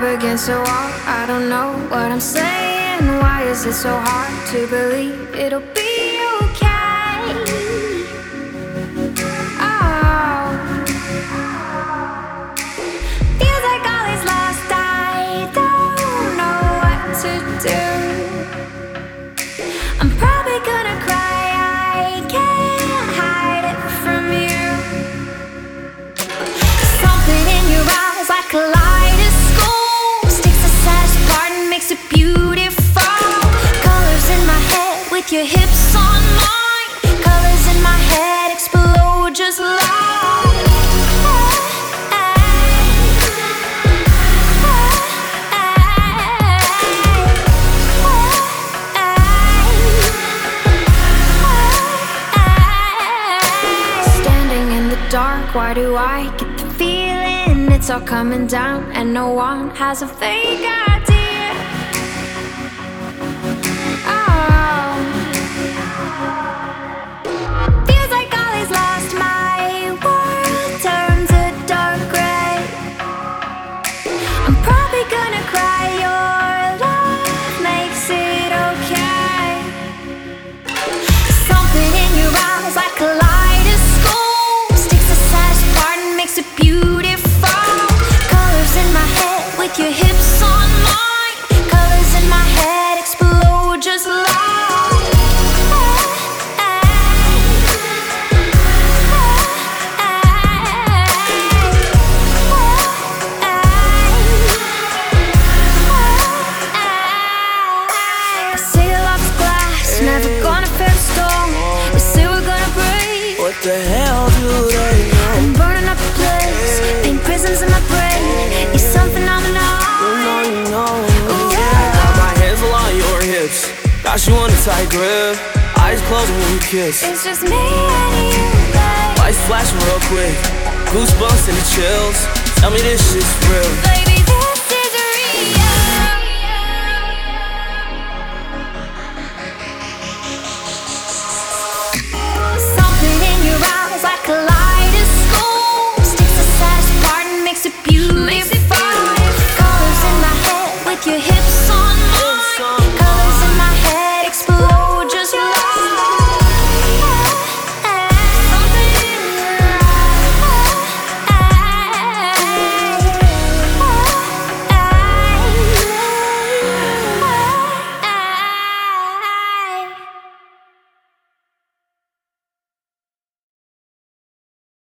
up against a wall. I don't know what I'm saying. Why is it so hard to believe it'll be? why do I get the feeling it's all coming down and no one has a figure? I'm proud. Got you on a tight grip. Eyes closed when we kiss. It's just me and you. Lights flash real quick. Goosebumps and the chills. Tell me this shit's real.